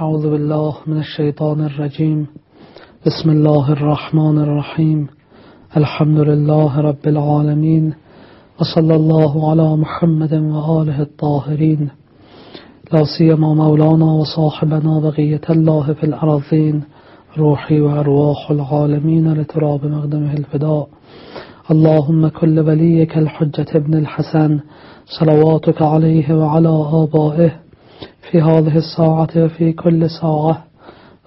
أعوذ بالله من الشيطان الرجيم. بسم الله الرحمن الرحيم. الحمد لله رب العالمين. وصلى الله على محمد وآله الطاهرين. لا سيما مولانا وصاحبنا بقية الله في الأرضين روحي وأرواح العالمين لتراب مقدمه الفداء. اللهم كل وليك الحجة ابن الحسن. صلواتك عليه وعلى آبائه. في هذه الساعة وفي كل ساعة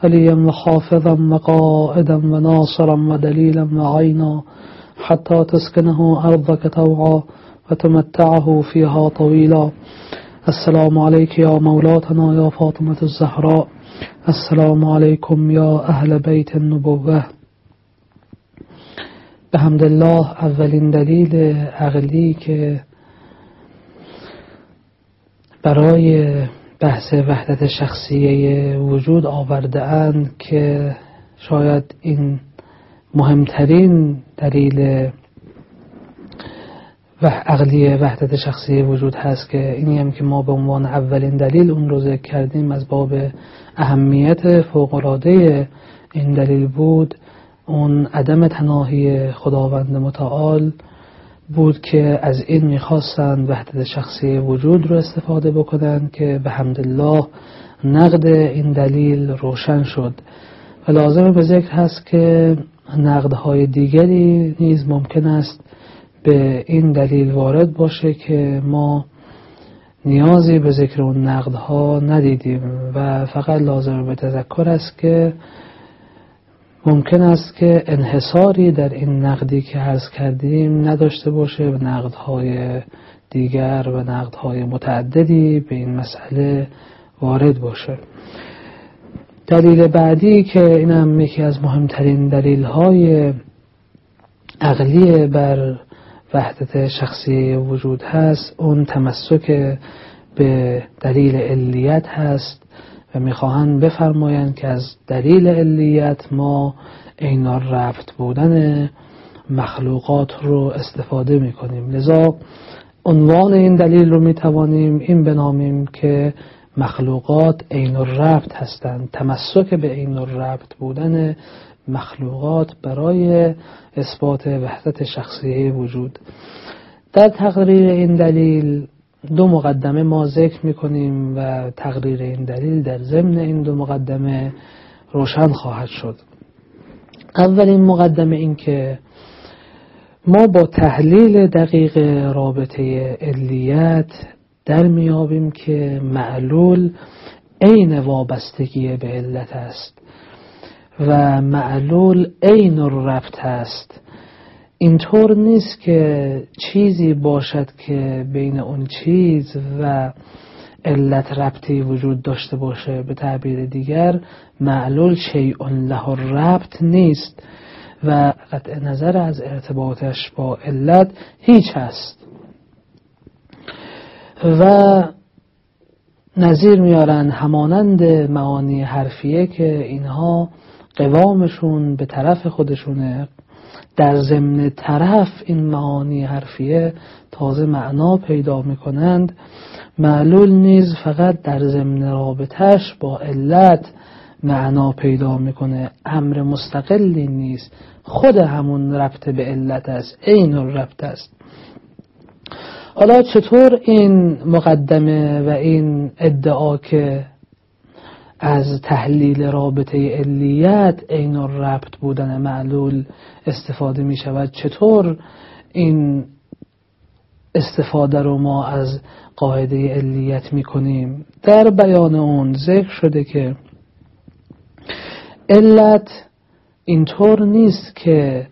وليا وحافظا وقائدا وناصرا ودليلا وعينا حتى تسكنه أرضك توعا وتمتعه فيها طويلا. السلام عليك يا مولاتنا يا فاطمة الزهراء. السلام عليكم يا أهل بيت النبوة. به الله اولین عقلی که برای بحث وحدت شخصیه وجود آورده اند که شاید این مهمترین دلیل و عقلی وحدت شخصی وجود هست که اینی هم که ما به عنوان اولین دلیل اون رو ذکر کردیم از باب اهمیت فوقلاده این دلیل بود. اون عدم تناهی خداوند متعال بود که از این می‌خواستند وحدت شخصی وجود رو استفاده بکنند که به حمدالله نقد این دلیل روشن شد. و لازم به ذکر هست که نقدهای دیگری نیز ممکن است به این دلیل وارد باشه که ما نیازی به ذکر اون نقدها ندیدیم. و فقط لازم به تذکر است که ممکن است که انحصاری در این نقدی که عرض کردیم نداشته باشه و نقدهای دیگر و نقدهای متعددی به این مسئله وارد باشه. دلیل بعدی که اینم یکی از مهمترین دلیل های عقلی بر وحدت شخصی وجود هست اون تمسک به دلیل علیت هست. می‌خواهند بفرمایند که از دلیل علیت ما اینا رفت بودن مخلوقات رو استفاده می‌کنیم. لذا عنوان این دلیل رو می‌توانیم این بنامیم که مخلوقات عین ربط هستند. تمسک به عین ربط بودن مخلوقات برای اثبات وحدت شخصی وجود. در تقریر این دلیل دو مقدمه ما ذکر می‌کنیم و تقریر این دلیل در ضمن این دو مقدمه روشن خواهد شد. اولین مقدمه این که ما با تحلیل دقیق رابطه علیت در میابیم که معلول عین وابستگی به علت است و معلول عین ربط است. اینطور نیست که چیزی باشد که بین اون چیز و علت ربطی وجود داشته باشه به تعبیر دیگر معلول شیء له ربط نیست و قطع نظر از ارتباطش با علت هیچ هست و نظیر میارن همانند معانی حرفیه که اینها قوامشون به طرف خودشونه در ضمن طرف این معانی حرفیه تازه معنا پیدا می‌کنند. معلول نیز فقط در ضمن رابطش با علت معنا پیدا می‌کنه. امر مستقلی نیست. خود همون ربط به علت است. عین ربط است. حالا چطور این مقدمه و این ادعا که از تحلیل رابطه علیت عین ربط بودن معلول استفاده می شود. چطور این استفاده رو ما از قاعده علیت می کنیم؟ در بیان اون ذکر شده که علت اینطور نیست که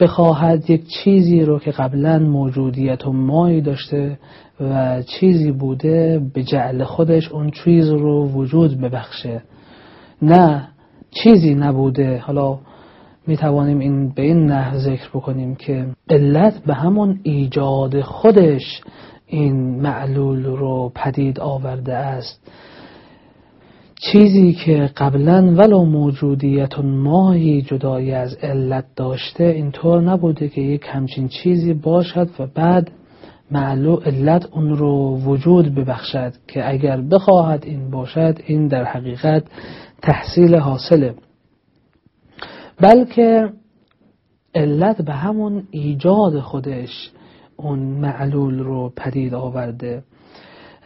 بخواهد یک چیزی رو که قبلا موجودیت و مایی داشته و چیزی بوده به جعل خودش اون چیز رو وجود ببخشه. نه چیزی نبوده. حالا می توانیم این به این نه ذکر بکنیم که علت به همون ایجاد خودش این معلول رو پدید آورده است. چیزی که قبلا ولو موجودیت ماهی جدایی از علت داشته اینطور نبوده که یک همچین چیزی باشد و بعد معلو علت اون رو وجود ببخشد که اگر بخواهد این باشد این در حقیقت تحصیل حاصله. بلکه علت به همون ایجاد خودش اون معلول رو پدید آورده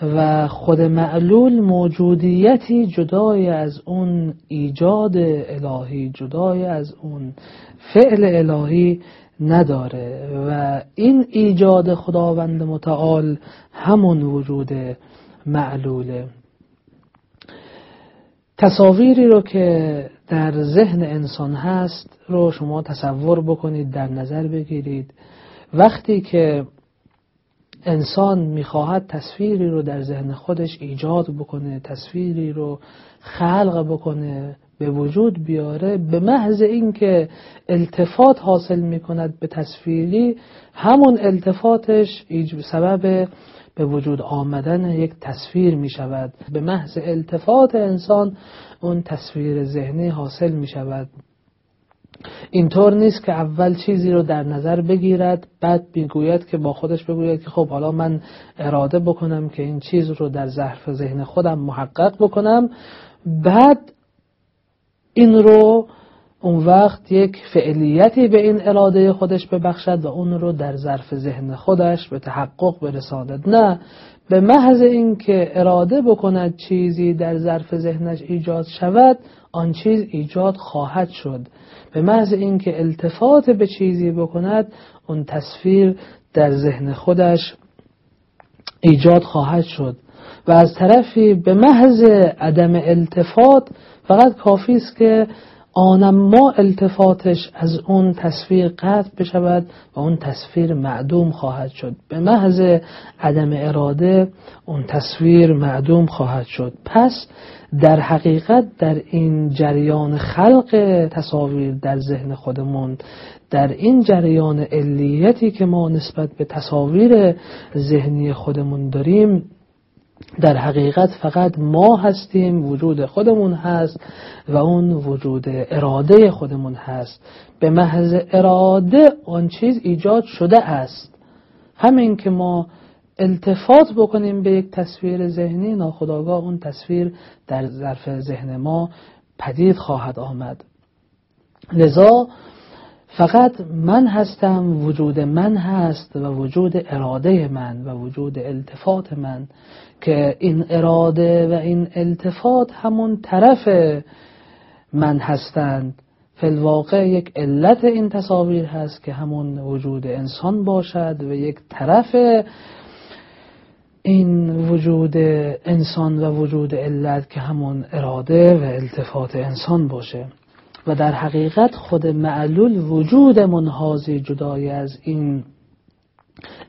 و خود معلول موجودیتی جدای از اون ایجاد الهی جدای از اون فعل الهی نداره. و این ایجاد خداوند متعال همون وجود معلوله. تصاویری رو که در ذهن انسان هست رو شما تصور بکنید در نظر بگیرید. وقتی که انسان می‌خواهد تصویری رو در ذهن خودش ایجاد بکنه تصویری رو خلق بکنه به وجود بیاره به محض اینکه التفات حاصل می‌کند به تصویری همون التفاتش سبب به وجود آمدن یک تصویر می شود به محض التفات انسان اون تصویر ذهنی حاصل می شود اینطور نیست که اول چیزی رو در نظر بگیرد بعد می‌گوید که با خودش بگوید که خب حالا من اراده بکنم که این چیز رو در ظرف ذهن خودم محقق بکنم. بعد این رو اون وقت یک فعلیتی به این اراده خودش ببخشد و اون رو در ظرف ذهن خودش به تحقق برساند. نه به محض اینکه اراده بکند چیزی در ظرف ذهنش ایجاد شود آن چیز ایجاد خواهد شد. به محض اینکه التفات به چیزی بکند اون تصویر در ذهن خودش ایجاد خواهد شد. و از طرفی به محض عدم التفات فقط کافی است که آنما التفاتش از اون تصویر قطع بشود و اون تصویر معدوم خواهد شد. به محض عدم اراده اون تصویر معدوم خواهد شد. پس در حقیقت در این جریان خلق تصاویر در ذهن خودمون در این جریان علیتی که ما نسبت به تصاویر ذهنی خودمون داریم در حقیقت فقط ما هستیم وجود خودمون هست و اون وجود اراده خودمون هست. به محض اراده آن چیز ایجاد شده است. همین که ما التفات بکنیم به یک تصویر ذهنی ناخداگاه اون تصویر در ظرف ذهن ما پدید خواهد آمد. لذا فقط من هستم وجود من هست و وجود اراده من و وجود التفات من که این اراده و این التفات همون طرف من هستند. فلواقع یک علت این تصاویر هست که همون وجود انسان باشد و یک طرف این وجود انسان و وجود علت که همون اراده و التفات انسان باشه. و در حقیقت خود معلول وجود منحازی جدای از این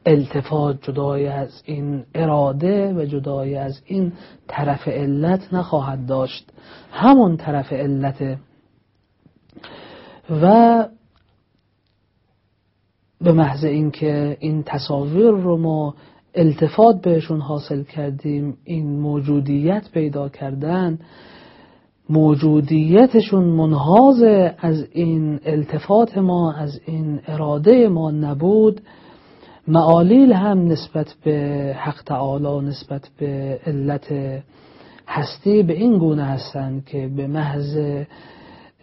التفات جدای از این اراده و جدای از این طرف علت نخواهد داشت. همون طرف علت و به محض اینکه این تصاویر رو ما التفات بهشون حاصل کردیم این موجودیت پیدا کردن موجودیتشون منحاز از این التفات ما از این اراده ما نبود. معالیل هم نسبت به حق تعالی نسبت به علت هستی به این گونه هستند که به محض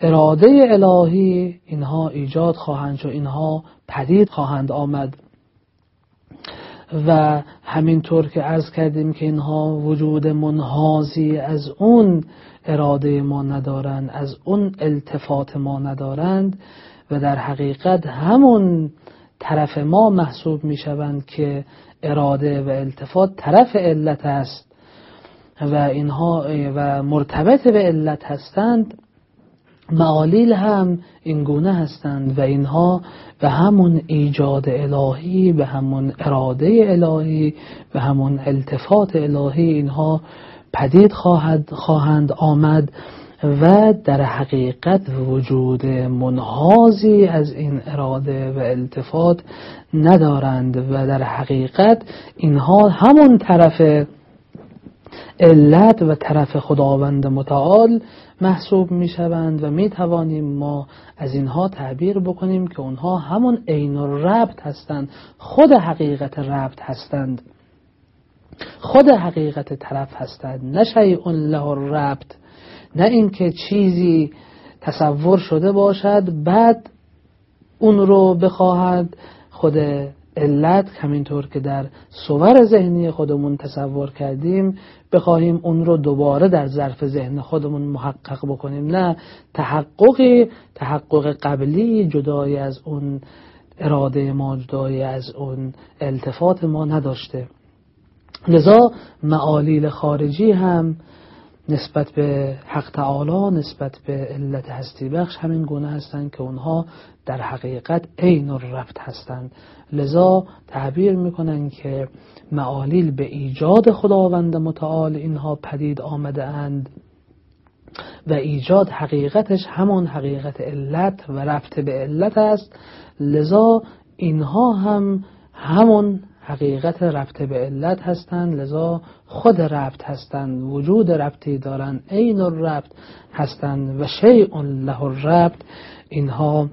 اراده الهی اینها ایجاد خواهند شد اینها پدید خواهند آمد. و همینطور که عرض کردیم که اینها وجود منحازی از اون اراده ما ندارند از اون التفات ما ندارند و در حقیقت همون طرف ما محسوب می شوند که اراده و التفات طرف علت است و اینها و مرتبط به علت هستند. معالیل هم این گونه هستند و اینها به همون ایجاد الهی به همون اراده الهی به همون التفات الهی اینها پدید خواهد خواهند آمد و در حقیقت وجود منحازی از این اراده و التفات ندارند و در حقیقت اینها همون طرف علت و طرف خداوند متعال محسوب می شوند و می توانیم ما از اینها تعبیر بکنیم که اونها همون عین ربط هستند. خود حقیقت ربط هستند. خود حقیقت طرف هستند. نه شیء له ربط نه اینکه چیزی تصور شده باشد بعد اون رو بخواهد. خود علت همینطور که در صور ذهنی خودمون تصور کردیم بخواهیم اون رو دوباره در ظرف ذهن خودمون محقق بکنیم. نه تحققی تحقق قبلی جدای از اون اراده ما جدای از اون التفات ما نداشته. لذا معالیل خارجی هم نسبت به حق تعالی نسبت به علت هستی بخش همین گونه هستند که اونها در حقیقت عین رفت هستند. لذا تعبیر می‌کنن که معالیل به ایجاد خداوند متعال اینها پدید آمده اند و ایجاد حقیقتش همون حقیقت علت و رفت به علت است. لذا اینها هم همون حقیقت رفته به علت هستند لذا خود ربط هستند وجود ربطی دارند عین ربط هستند و شیء له ربط اینها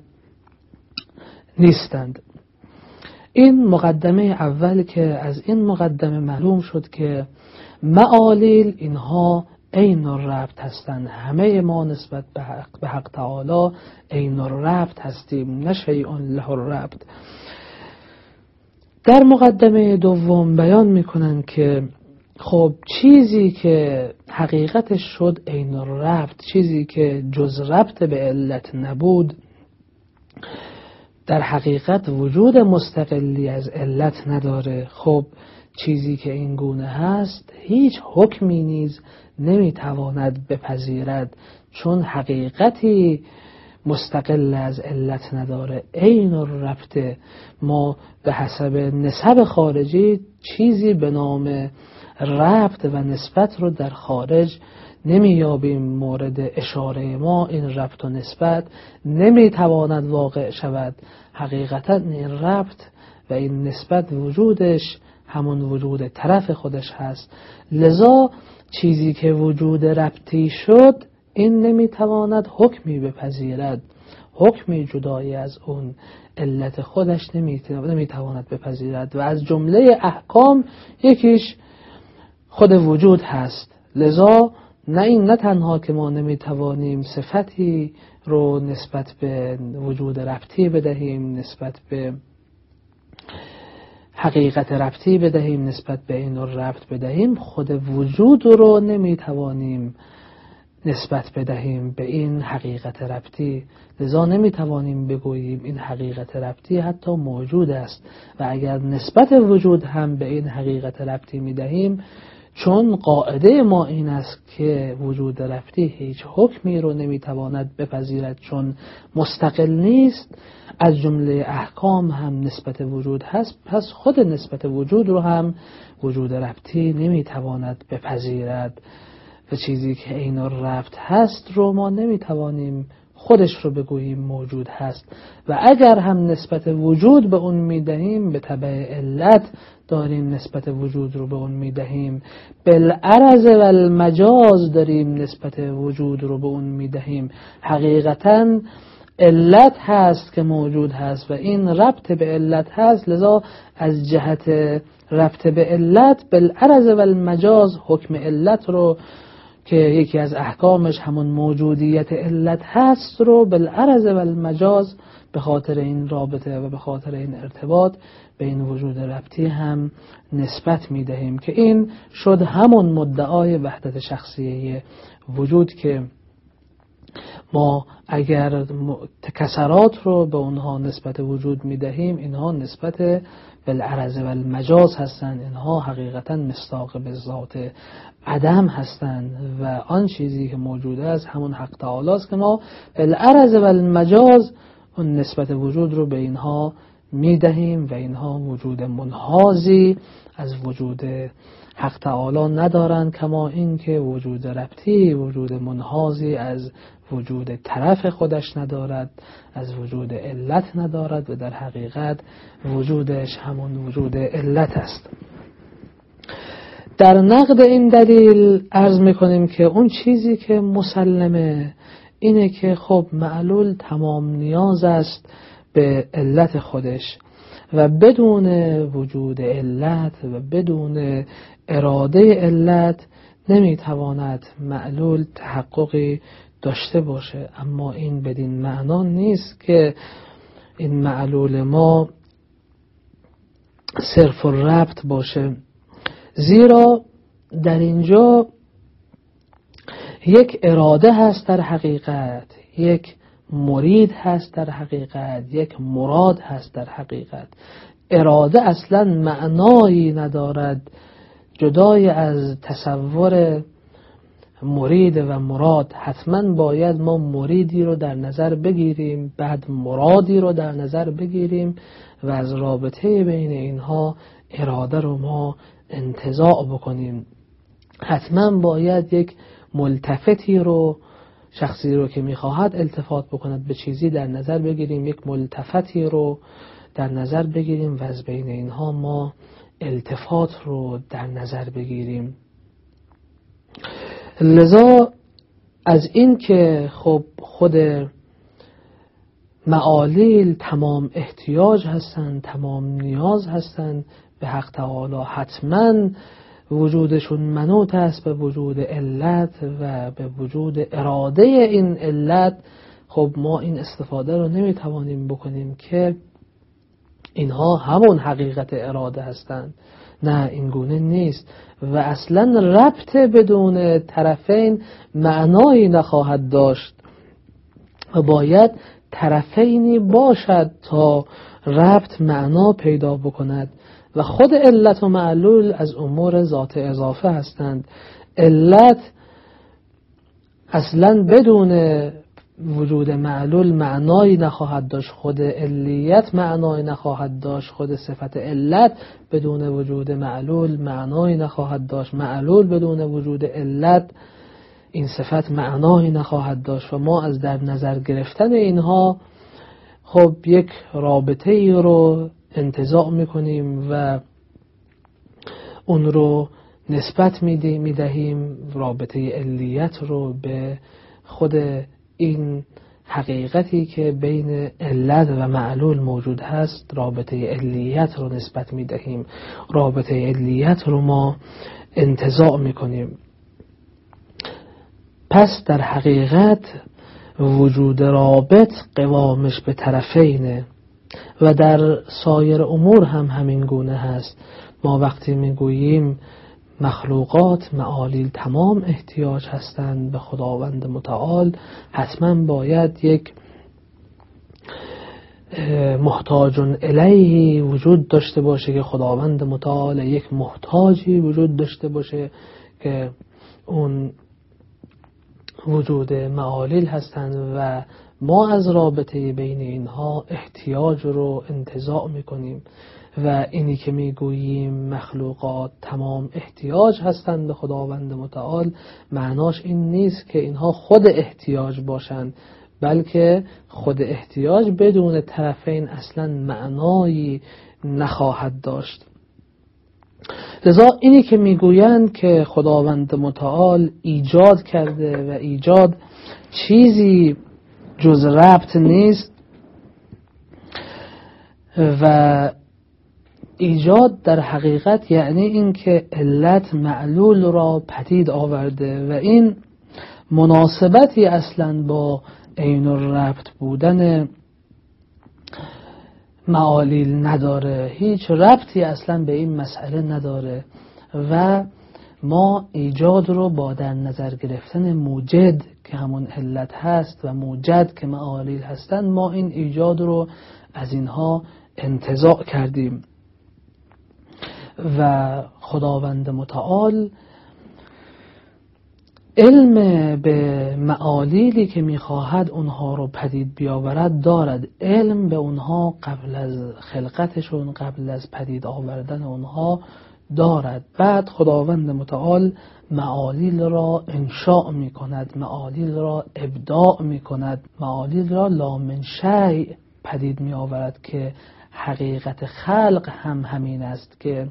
نیستند. این مقدمه اول که از این مقدمه معلوم شد که معالیل اینها عین ربط هستند. همه ما نسبت به حق, به حق تعالی عین ربط هستیم نه شیء له ربط در مقدمه دوم بیان می‌کنن که خب چیزی که حقیقتش شد عین رفت چیزی که جز ربط به علت نبود در حقیقت وجود مستقلی از علت نداره. خب چیزی که این گونه هست هیچ حکمی نیز نمی‌تواند بپذیرد چون حقیقتی مستقل از علت نداره. عین رفته ما به حسب نسب خارجی چیزی به نام ربط و نسبت رو در خارج نمییابیم. مورد اشاره ما این ربط و نسبت نمی‌تواند واقع شود. حقیقتا این ربط و این نسبت وجودش همون وجود طرف خودش هست. لذا چیزی که وجود ربطی شد این نمی‌تواند حکمی بپذیرد. حکمی جدایی از اون علت خودش نمی‌تواند بپذیرد. و از جمله احکام یکیش خود وجود هست. لذا نه این نه تنها که ما نمی‌توانیم صفتی رو نسبت به وجود ربطی بدهیم نسبت به حقیقت ربطی بدهیم نسبت به این ربط بدهیم خود وجود رو نمی‌توانیم نسبت بدهیم به این حقیقت ربطی. لذا نمی‌توانیم بگوییم این حقیقت ربطی حتی موجود است و اگر نسبت وجود هم به این حقیقت ربطی می‌دهیم چون قاعده ما این است که وجود رفتی هیچ حکمی رو نمی‌تواند بپذیرد چون مستقل نیست. از جمله احکام هم نسبت وجود هست پس خود نسبت وجود رو هم وجود رفتی نمی‌تواند بپذیرد. و چیزی که عین رفت هست رو ما نمی‌توانیم خودش رو بگوییم موجود هست. و اگر هم نسبت وجود به اون می‌دهیم به طبع علت داریم نسبت وجود رو به اون می‌دهیم. بالعرض و المجاز داریم نسبت وجود رو به اون می‌دهیم. حقیقتا علت هست که موجود هست و این ربط به علت هست. لذا از جهت ربط به علت بالعرض و المجاز حکم علت رو که یکی از احکامش همون موجودیت علت هست رو بالعرض و المجاز به خاطر این رابطه و به خاطر این ارتباط به این وجود ربطی هم نسبت می دهیم که این شد همون مدعای وحدت شخصیه وجود که ما اگر کسرات رو به اونها نسبت وجود می دهیم اینها نسبت بالعرض و المجاز هستند. اینها حقیقتا مستاق به ذات عدم هستند و آن چیزی که موجود است همون حق تعالی است که ما بالعرض و المجاز اون نسبت وجود رو به اینها می‌دهیم و اینها وجود منحازی از وجود حق تعالی ندارند کما اینکه وجود ربطی وجود منحازی از وجود طرف خودش ندارد از وجود علت ندارد و در حقیقت وجودش همون وجود علت است. در نقد این دلیل ارز می‌کنیم که اون چیزی که مسلمه اینه که خب معلول تمام نیاز است به علت خودش و بدون وجود علت و بدون اراده علت نمی‌تواند معلول تحققی داشته باشه. اما این بدین معنا نیست که این معلول ما صرف و ربط باشه. زیرا در اینجا یک اراده هست در حقیقت یک مرید هست در حقیقت یک مراد هست در حقیقت. اراده اصلا معنایی ندارد جدای از تصور مرید و مراد حتما باید ما مریدی رو در نظر بگیریم بعد مرادی رو در نظر بگیریم و از رابطه بین اینها اراده رو ما انتظاع بکنیم. حتما باید یک ملتفتی رو شخصی رو که می‌خواهد التفات بکند به چیزی در نظر بگیریم یک ملتفتی رو در نظر بگیریم و از بین اینها ما التفات رو در نظر بگیریم. لذا از این که خب خود معالیل تمام احتیاج هستند تمام نیاز هستند به حق تعالی حتما وجودشون منوط است به وجود علت و به وجود اراده این علت. خب ما این استفاده رو نمی‌توانیم بکنیم که اینها همون حقیقت اراده هستند. نه این گونه نیست. و اصلا ربط بدون طرفین معنایی نخواهد داشت. و باید طرفینی باشد تا ربط معنا پیدا بکند. و خود علت و معلول از امور ذات اضافه هستند. علت اصلا بدون وجود معلول معنایی نخواهد داشت. خود علیت معنایی نخواهد داشت. خود صفت علت بدون وجود معلول معنایی نخواهد داشت. معلول بدون وجود علت این صفت معنایی نخواهد داشت و ما از در نظر گرفتن اینها خب یک رابطه ای رو انتظاع می‌کنیم و اون رو نسبت می‌دهیم. رابطه علیت رو به خود این حقیقتی که بین علت و معلول موجود هست رابطه علیت رو نسبت می دهیم رابطه علیت رو ما انتظاع می کنیم پس در حقیقت وجود رابط قوامش به طرفینه و در سایر امور هم همین گونه هست. ما وقتی می‌گوییم مخلوقات معالیل تمام احتیاج هستند به خداوند متعال. حتما باید یک محتاج الیهی وجود داشته باشه که خداوند متعال یک محتاجی وجود داشته باشه که اون وجود معالیل هستند و ما از رابطه بین اینها احتیاج رو انتظاع می‌کنیم. و اینی که می‌گوییم مخلوقات تمام احتیاج هستند به خداوند متعال معناش این نیست که اینها خود احتیاج باشند بلکه خود احتیاج بدون طرفین اصلا معنایی نخواهد داشت. لذا اینی که می‌گویند که خداوند متعال ایجاد کرده و ایجاد چیزی جز ربط نیست و ایجاد در حقیقت یعنی اینکه علت معلول را پدید آورده و این مناسبتی اصلا با عین ربط بودن معالیل نداره. هیچ ربطی اصلا به این مسئله نداره و ما ایجاد رو با در نظر گرفتن موجد که همون علت هست و موجد که معالیل هستند ما این ایجاد رو از اینها انتظاع کردیم. و خداوند متعال. علم به معالیلی که می‌خواهد اونها رو پدید بیاورد دارد. علم به اونها قبل از خلقتشون قبل از پدید آوردن اونها دارد. بعد خداوند متعال معالیل را انشاء می کند معالیل را ابداع می کند معالیل را لامن شیع پدید می آورد که حقیقت خلق هم همین است که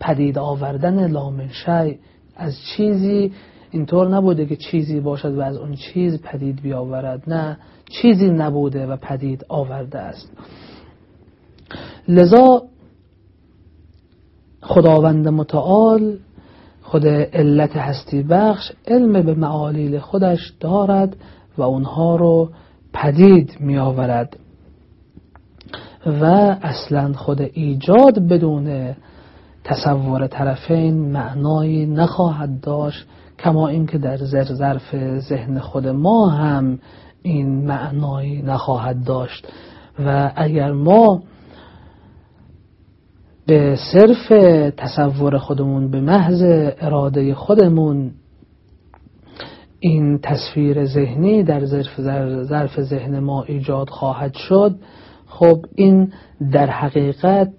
پدید آوردن لامنشای از چیزی اینطور نبوده که چیزی باشد و از اون چیز پدید بیاورد. نه چیزی نبوده و پدید آورده است. لذا خداوند متعال خود علت هستی بخش علم به معالیل خودش دارد و اونها رو پدید می آورد و اصلا خود ایجاد بدون تصور طرفین معنایی نخواهد داشت کما اینکه در ظرف ذهن خود ما هم این معنایی نخواهد داشت. و اگر ما به صرف تصور خودمون به محض اراده خودمون این تصویر ذهنی در ظرف ذهن ما ایجاد خواهد شد خب این در حقیقت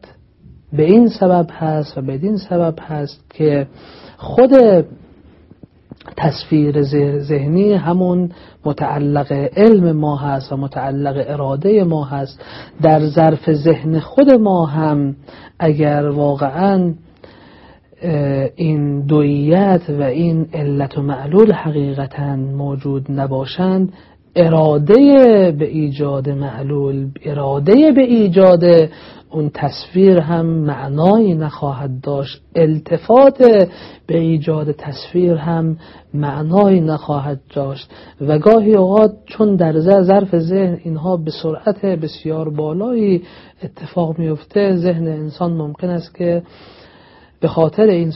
به این سبب هست و به این سبب هست که خود تصویر ذهنی همون متعلق علم ما هست و متعلق اراده ما هست در ظرف ذهن خود ما هم اگر واقعا این دویت و این علت و معلول حقیقتا موجود نباشند اراده به ایجاد معلول اراده به ایجاد اون تصویر هم معنایی نخواهد داشت. التفات به ایجاد تصویر هم معنایی نخواهد داشت. و گاهی اوقات چون در ظرف ذهن اینها به سرعت بسیار بالایی اتفاق میفته ذهن انسان ممکن است که به خاطر این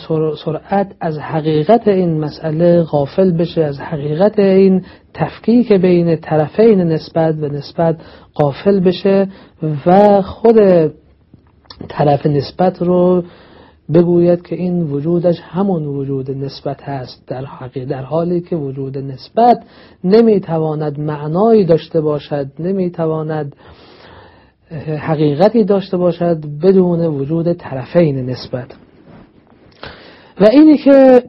سرعت از حقیقت این مسئله غافل بشه از حقیقت این تفکیک بین طرفین نسبت و نسبت غافل بشه و خود طرف نسبت رو بگوید که این وجودش همون وجود نسبت هست. در حقیقت در حالی که وجود نسبت نمی‌تواند معنایی داشته باشد نمی‌تواند حقیقتی داشته باشد بدون وجود طرفین نسبت. و اینی که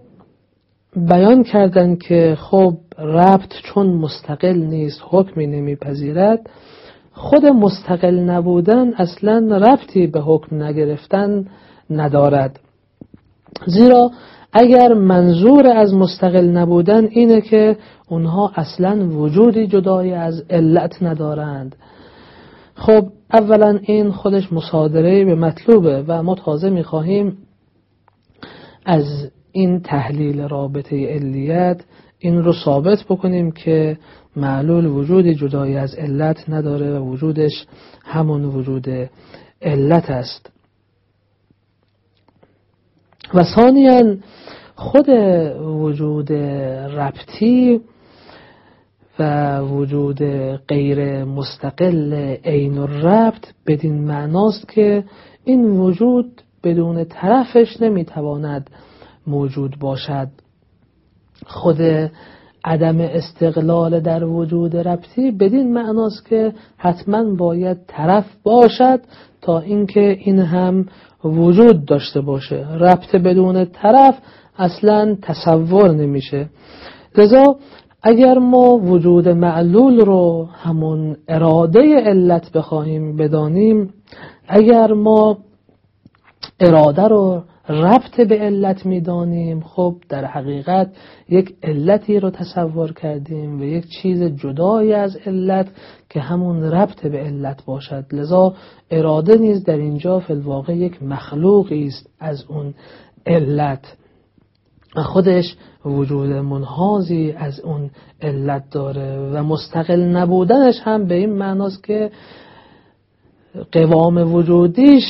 بیان کردن که خب ربط چون مستقل نیست حکمی نمیپذیرد خود مستقل نبودن اصلا ربطی به حکم نگرفتن ندارد. زیرا اگر منظور از مستقل نبودن اینه که اونها اصلا وجودی جدای از علت ندارند. خب اولا این خودش مصادره به مطلوبه و ما تازه می‌خواهیم از این تحلیل رابطه علیت این رو ثابت بکنیم که معلول وجود جدایی از علت نداره و وجودش همون وجود علت است. و ثانیا خود وجود ربطی و وجود غیر مستقل عین الربط بدین معناست که این وجود بدون طرفش نمی‌تواند موجود باشد. خود عدم استقلال در وجود ربطی بدین معناست که حتما باید طرف باشد تا اینکه این هم وجود داشته باشه. ربط بدون طرف اصلا تصور نمیشه. لذا اگر ما وجود معلول رو همون اراده علت بخواهیم بدانیم اگر ما اراده رو ربط به علت می‌دانیم. خب در حقیقت یک علتی رو تصور کردیم و یک چیز جدایی از علت که همون ربط به علت باشد. لذا اراده نیز در اینجا فی یک مخلوقی است از اون علت. و خودش وجود منحازی از اون علت داره و مستقل نبودنش هم به این معناست که قوام وجودیش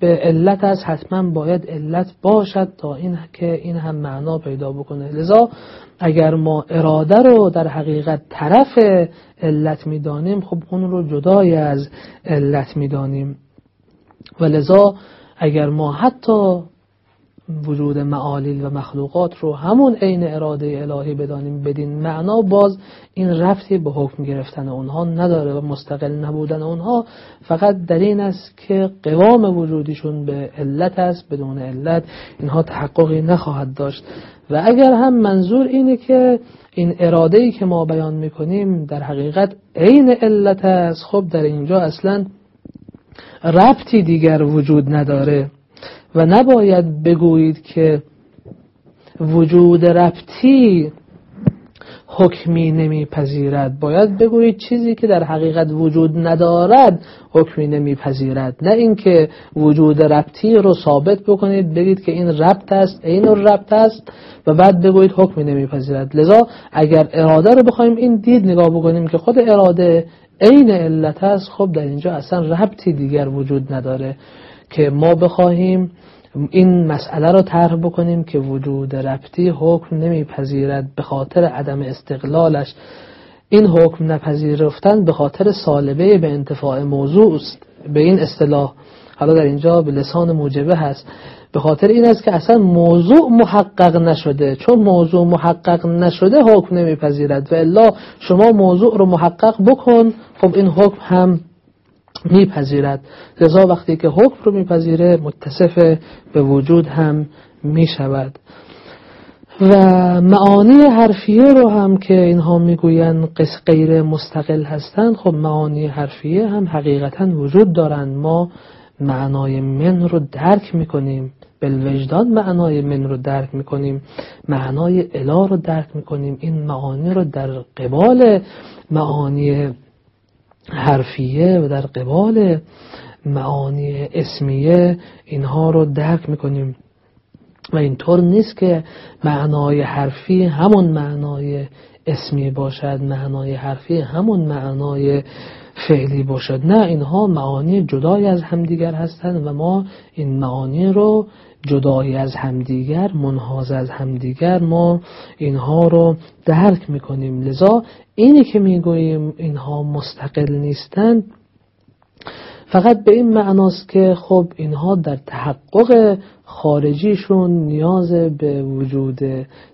به علت از حتما باید علت باشد تا این که این هم معنا پیدا بکنه. لذا اگر ما اراده رو در حقیقت طرف علت می‌دانیم خب اون رو جدای از علت می‌دانیم. و لذا اگر ما حتی وجود معالیل و مخلوقات رو همون عین اراده الهی بدانیم بدین معنا باز این رفتی به حکم گرفتن اونها نداره و مستقل نبودن اونها. فقط در این است که قوام وجودیشون به علت است بدون علت اینها تحققی نخواهد داشت. و اگر هم منظور اینه که این اراده ای که ما بیان می‌کنیم در حقیقت عین علت است خب در اینجا اصلا ربطی دیگر وجود نداره. و نباید بگویید که وجود ربطی حکمی نمیپذیرد. باید بگویید چیزی که در حقیقت وجود ندارد حکمی نمیپذیرد. نه اینکه وجود ربطی رو ثابت بکنید بگید که این ربط است این ربط است و بعد بگویید حکمی نمیپذیرد. لذا اگر اراده رو بخوایم این دید نگاه بکنیم که خود اراده عین علت است خب در اینجا اصلا ربطی دیگر وجود نداره. که ما بخواهیم این مسئله رو طرح بکنیم که وجود ربطی حکم نمیپذیرد به خاطر عدم استقلالش. این حکم نپذیرفتن به خاطر سالبه به انتفاع موضوع است. به این اصطلاح حالا در اینجا به لسان موجبه هست. به خاطر این است که اصلا موضوع محقق نشده. چون موضوع محقق نشده حکم نمیپذیرد. و الا شما موضوع رو محقق بکن خب این حکم هم میپذیرد. لذا وقتی که حکم رو میپذیره متصف به وجود هم می‌شود. و معانی حرفیه رو هم که اینها می‌گویند قص غیر مستقل هستند خب معانی حرفیه هم حقیقتا وجود دارند. ما معنای من رو درک می‌کنیم. بالوجدان معنای من رو درک می‌کنیم. معنای اله رو درک می‌کنیم. این معانی رو در قبال معانی حرفیه و در قبال معانی اسمیه اینها رو درک می‌کنیم. و اینطور نیست که معنای حرفی همون معنای اسمی باشد معنای حرفی همون معنای فعلی باشد. نه اینها معانی جدای از همدیگر هستند و ما این معانی رو جدای از همدیگر منحاز از همدیگر ما اینها رو درک می‌کنیم. لذا اینی که می‌گوییم اینها مستقل نیستند فقط به این معناست که خب اینها در تحقق خارجیشون نیاز به وجود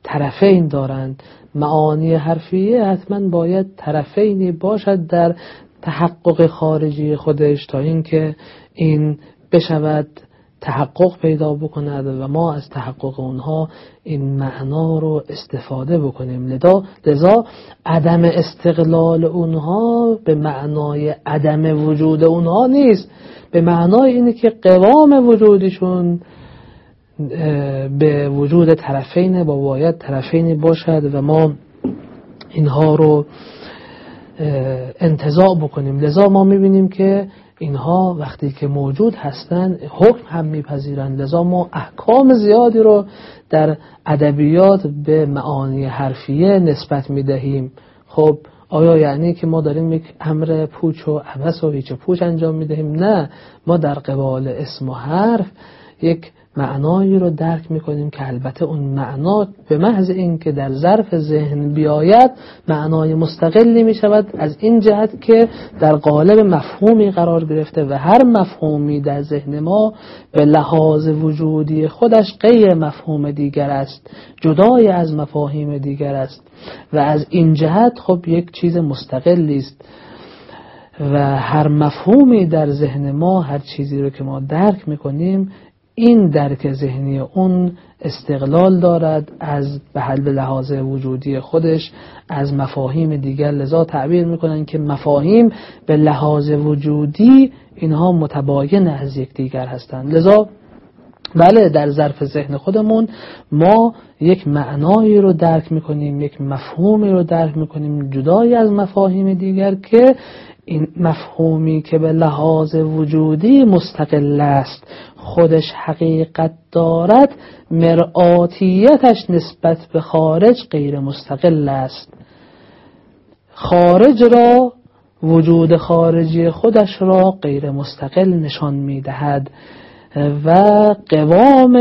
طرفین دارند. معانی حرفیه حتما باید طرفینی باشد در تحقق خارجی خودش تا اینکه این بشود. تحقق پیدا بکند و ما از تحقق اونها این معنا رو استفاده بکنیم. لذا لذا عدم استقلال اونها به معنای عدم وجود اونها نیست. به معنای اینه که قوام وجودشون به وجود طرفین با باید طرفین باشد و ما اینها رو انتظاع بکنیم. لذا ما می‌بینیم که اینها وقتی که موجود هستند حکم هم میپذیرند لذا ما احکام زیادی رو در ادبیات به معانی حرفیه نسبت می‌دهیم. خب آیا یعنی که ما داریم یک امر پوچ و عبس و هیچ پوچ انجام می‌دهیم؟ نه. ما در قبال اسم و حرف یک معنایی رو درک می‌کنیم که البته اون معنا به محض اینکه در ظرف ذهن بیاید معنای مستقلی می شود از این جهت که در قالب مفهومی قرار گرفته و هر مفهومی در ذهن ما به لحاظ وجودی خودش غیر مفهوم دیگر است جدای از مفاهیم دیگر است و از این جهت خب یک چیز مستقلی است و هر مفهومی در ذهن ما هر چیزی رو که ما درک می‌کنیم این درک ذهنی اون استقلال دارد از به حل لحاظ وجودی خودش از مفاهیم دیگر. لذا تعبیر می‌کنن که مفاهیم به لحاظ وجودی اینها متباین از یکدیگر هستند. لذا بله در ظرف ذهن خودمون ما یک معنایی رو درک می‌کنیم یک مفهومی رو درک می‌کنیم جدای از مفاهیم دیگر که این مفهومی که به لحاظ وجودی مستقل است خودش حقیقت دارد مرآتیتش نسبت به خارج غیر مستقل است. خارج را وجود خارجی خودش را غیر مستقل نشان می دهد و قوام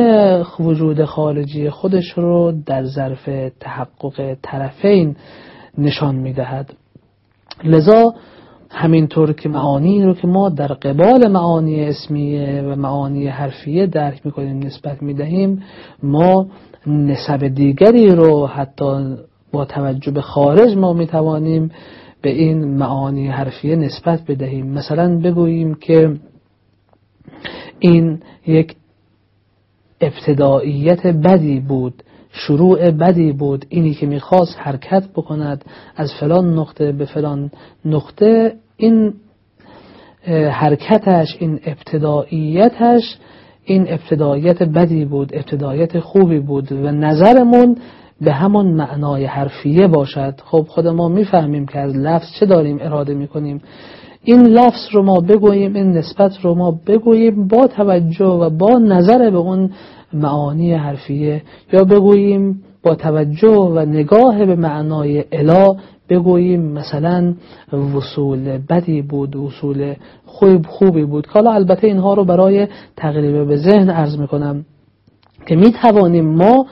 وجود خارجی خودش رو در ظرف تحقق طرفین نشان می دهد لذا همینطور که معانی رو که ما در قبال معانی اسمیه و معانی حرفیه درک می‌کنیم نسبت می‌دهیم ما نسب دیگری رو حتی با توجه به خارج ما می‌توانیم به این معانی حرفیه نسبت بدهیم. مثلا بگوییم که این یک ابتداییت بدی بود شروع بدی بود اینی که می‌خواست حرکت بکند از فلان نقطه به فلان نقطه. این حرکتش این ابتداییتش این ابتدایت بدی بود ابتدایت خوبی بود و نظرمون به همون معنای حرفیه باشد. خب خود ما می‌فهمیم که از لفظ چه داریم اراده می‌کنیم. این لفظ رو ما بگوییم این نسبت رو ما بگوییم با توجه و با نظر به اون معانی حرفیه. یا بگوییم با توجه و نگاه به معنای الا بگوییم مثلا وصول بدی بود وصول خوب خوبی بود. حالا البته اینها رو برای تقریبه به ذهن عرض می‌کنم که می توانیم ما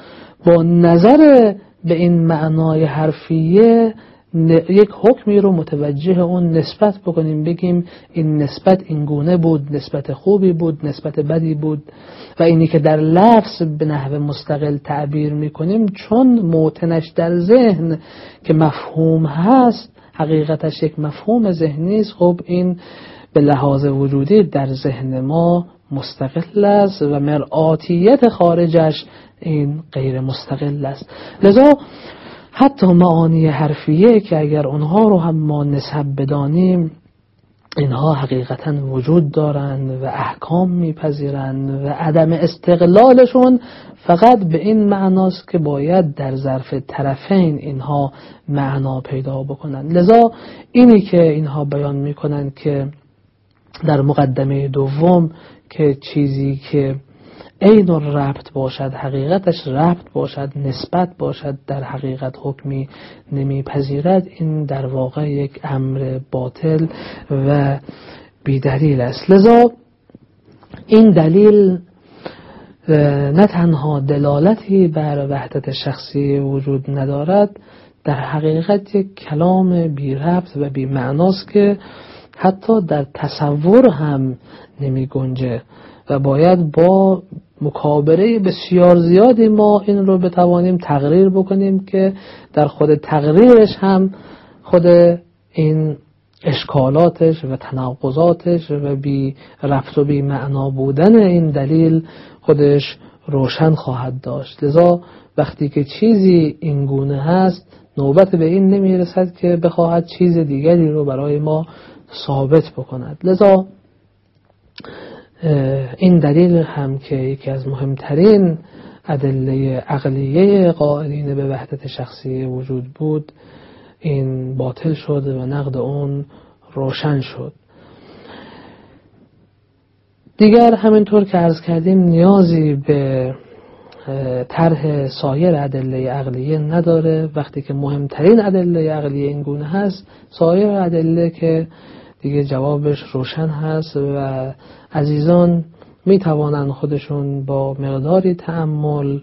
با نظر به این معنای حرفیه یک حکمی رو متوجه اون نسبت بکنیم بگیم این نسبت این گونه بود نسبت خوبی بود نسبت بدی بود. و اینی که در لفظ به نحو مستقل تعبیر می‌کنیم چون موتنش در ذهن که مفهوم هست حقیقتش یک مفهوم ذهنی است خب این به لحاظ وجودی در ذهن ما مستقل است و مرآتیت خارجش این غیر مستقل است. لذا حتی معانی حرفیه که اگر اونها رو هم ما نسب بدانیم اینها حقیقتا وجود دارند و احکام میپذیرند و عدم استقلالشون فقط به این معناست که باید در ظرف طرفین اینها معنا پیدا بکنند. لذا اینی که اینها بیان می‌کنند که در مقدمه دوم که چیزی که عین ربط باشد حقیقتش ربط باشد نسبت باشد در حقیقت حکمی نمیپذیرد. این در واقع یک امر باطل و بیدلیل است. لذا این دلیل نه تنها دلالتی بر وحدت شخصی وجود ندارد در حقیقت یک کلام بی ربط و بی معناست که حتی در تصور هم نمی گنجه و باید با مکابره بسیار زیادی ما این رو بتوانیم تقریر بکنیم که در خود تقریرش هم خود این اشکالاتش و تناقضاتش و بی رفت و بی معنا بودن این دلیل خودش روشن خواهد داشت. لذا وقتی که چیزی این گونه هست نوبت به این نمی رسد که بخواهد چیز دیگری رو برای ما ثابت بکند. لذا این دلیل هم که یکی از مهمترین ادله عقلیه قائلین به وحدت شخصی وجود بود این باطل شد و نقد اون روشن شد. دیگر همینطور که عرض کردیم نیازی به طرح سایر ادله عقلیه نداره. وقتی که مهمترین ادله عقلیه این گونه هست سایر ادله که دیگه جوابش روشن هست و عزیزان می توانند خودشون با مقداری تعمل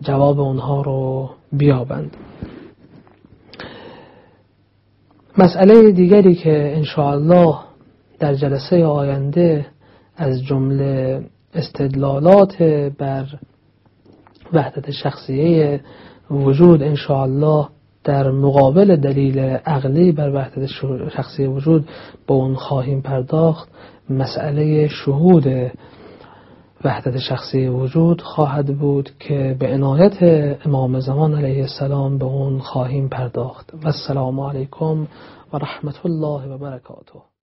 جواب اونها رو بیابند. مسئله دیگری که انشاءالله در جلسه آینده از جمله استدلالات بر وحدت شخصیه وجود انشاءالله در مقابل دلیل عقلی بر وحدت شخصی وجود با اون خواهیم پرداخت مسئله شهود وحدت شخصی وجود خواهد بود که به عنایت امام زمان علیه السلام به اون خواهیم پرداخت. و السلام علیکم و رحمت الله و برکاته.